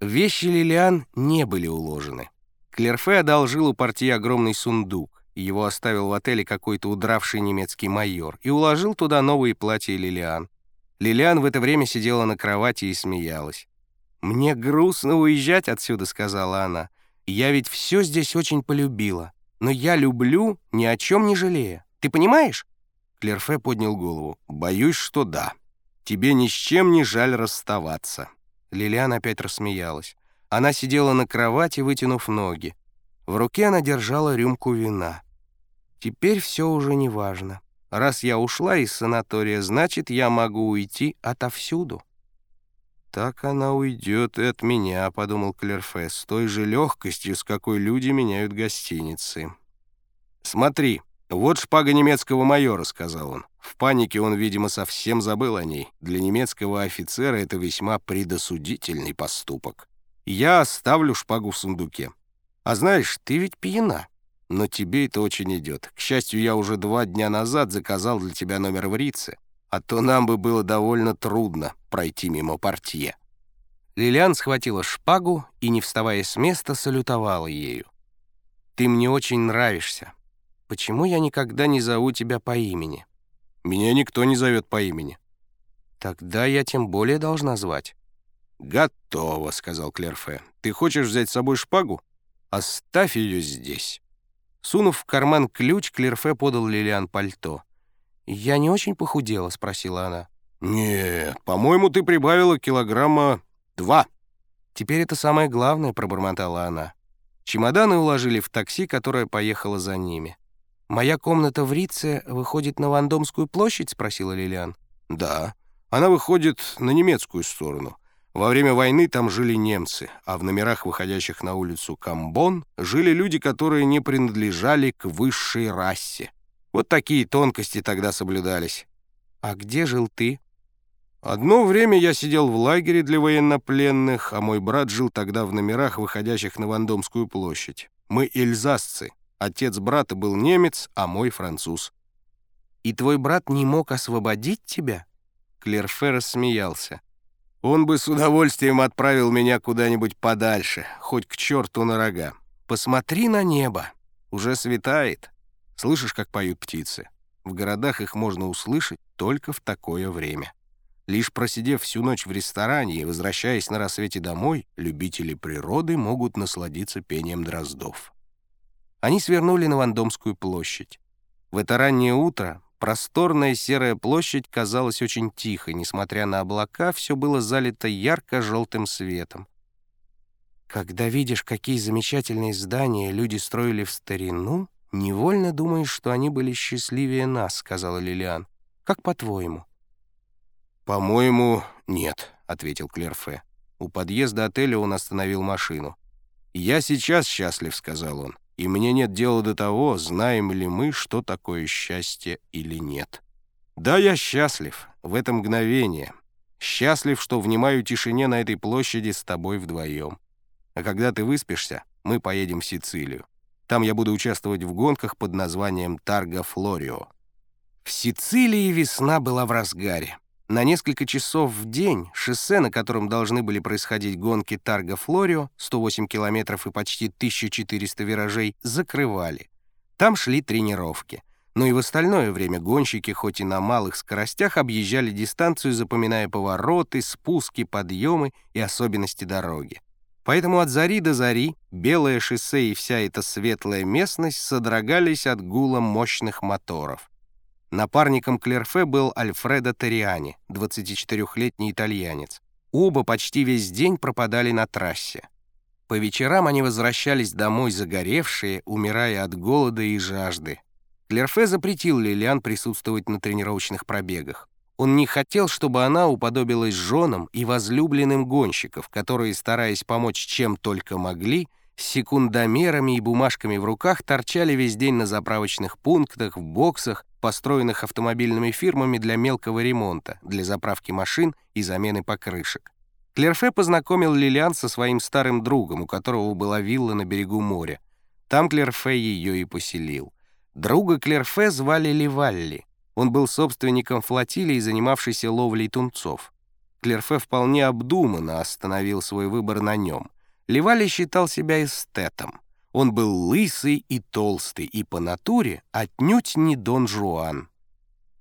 Вещи Лилиан не были уложены. Клерфе одолжил у партии огромный сундук. Его оставил в отеле какой-то удравший немецкий майор и уложил туда новые платья Лилиан. Лилиан в это время сидела на кровати и смеялась. «Мне грустно уезжать отсюда», — сказала она. «Я ведь все здесь очень полюбила. Но я люблю, ни о чем не жалея. Ты понимаешь?» Клерфе поднял голову. «Боюсь, что да. Тебе ни с чем не жаль расставаться». Лилиан опять рассмеялась. Она сидела на кровати, вытянув ноги. В руке она держала рюмку вина. «Теперь все уже не важно. Раз я ушла из санатория, значит, я могу уйти отовсюду». «Так она уйдет и от меня», — подумал Клерфе, «с той же легкостью, с какой люди меняют гостиницы». «Смотри, вот шпага немецкого майора», — сказал он. В панике он, видимо, совсем забыл о ней. Для немецкого офицера это весьма предосудительный поступок. Я оставлю шпагу в сундуке. А знаешь, ты ведь пьяна. Но тебе это очень идет. К счастью, я уже два дня назад заказал для тебя номер в Рице а то нам бы было довольно трудно пройти мимо портье». Лилиан схватила шпагу и, не вставая с места, салютовала ею. «Ты мне очень нравишься. Почему я никогда не зову тебя по имени?» «Меня никто не зовет по имени». «Тогда я тем более должна звать». «Готово», — сказал Клерфе. «Ты хочешь взять с собой шпагу? Оставь ее здесь». Сунув в карман ключ, Клерфе подал Лилиан пальто. «Я не очень похудела?» — спросила она. «Нет, по-моему, ты прибавила килограмма два». «Теперь это самое главное», — пробормотала она. Чемоданы уложили в такси, которое поехало за ними. «Моя комната в Рице выходит на Вандомскую площадь?» — спросила Лилиан. «Да, она выходит на немецкую сторону. Во время войны там жили немцы, а в номерах, выходящих на улицу Камбон, жили люди, которые не принадлежали к высшей расе. Вот такие тонкости тогда соблюдались. А где жил ты? Одно время я сидел в лагере для военнопленных, а мой брат жил тогда в номерах, выходящих на Вандомскую площадь. Мы эльзасцы. Отец брата был немец, а мой француз. «И твой брат не мог освободить тебя?» Клерфе рассмеялся. «Он бы с удовольствием отправил меня куда-нибудь подальше, хоть к черту на рога. Посмотри на небо, уже светает». Слышишь, как поют птицы? В городах их можно услышать только в такое время. Лишь просидев всю ночь в ресторане и возвращаясь на рассвете домой, любители природы могут насладиться пением дроздов. Они свернули на Вандомскую площадь. В это раннее утро просторная серая площадь казалась очень тихой, несмотря на облака, все было залито ярко-желтым светом. Когда видишь, какие замечательные здания люди строили в старину, «Невольно думаешь, что они были счастливее нас», — сказала Лилиан. «Как по-твоему?» «По-моему, нет», — ответил Клерфе. У подъезда отеля он остановил машину. «Я сейчас счастлив», — сказал он, «и мне нет дела до того, знаем ли мы, что такое счастье или нет». «Да, я счастлив в это мгновение. Счастлив, что внимаю тишине на этой площади с тобой вдвоем. А когда ты выспишься, мы поедем в Сицилию. Там я буду участвовать в гонках под названием «Тарго Флорио». В Сицилии весна была в разгаре. На несколько часов в день шоссе, на котором должны были происходить гонки Тарго Флорио, 108 километров и почти 1400 виражей, закрывали. Там шли тренировки. Но и в остальное время гонщики, хоть и на малых скоростях, объезжали дистанцию, запоминая повороты, спуски, подъемы и особенности дороги. Поэтому от зари до зари белое шоссе и вся эта светлая местность содрогались от гула мощных моторов. Напарником Клерфе был Альфредо Терриани, 24-летний итальянец. Оба почти весь день пропадали на трассе. По вечерам они возвращались домой загоревшие, умирая от голода и жажды. Клерфе запретил Лилиан присутствовать на тренировочных пробегах. Он не хотел, чтобы она уподобилась женам и возлюбленным гонщиков, которые, стараясь помочь чем только могли, с секундомерами и бумажками в руках торчали весь день на заправочных пунктах, в боксах, построенных автомобильными фирмами для мелкого ремонта, для заправки машин и замены покрышек. Клерфе познакомил Лилиан со своим старым другом, у которого была вилла на берегу моря. Там Клерфе ее и поселил. Друга Клерфе звали Ливалли. Он был собственником флотилии, занимавшейся ловлей тунцов. Клерфе вполне обдуманно остановил свой выбор на нем. Левали считал себя эстетом. Он был лысый и толстый, и по натуре отнюдь не Дон Жуан.